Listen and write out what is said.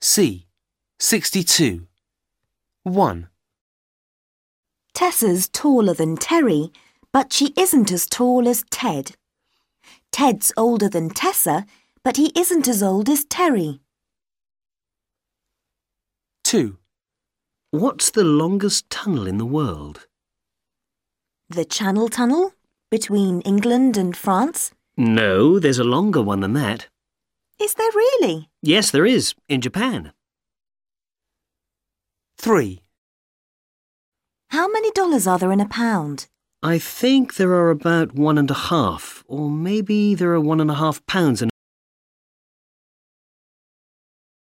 C. 62. 1, Tessa's taller than Terry, but she isn't as tall as Ted. Ted's older than Tessa, but he isn't as old as Terry. 2, What's the longest tunnel in the world? The Channel Tunnel between England and France. No, there's a longer one than that. Is there really? Yes, there is, in Japan. 3, How many dollars are there in a pound? I think there are about one and a half, or maybe there are one and a half pounds in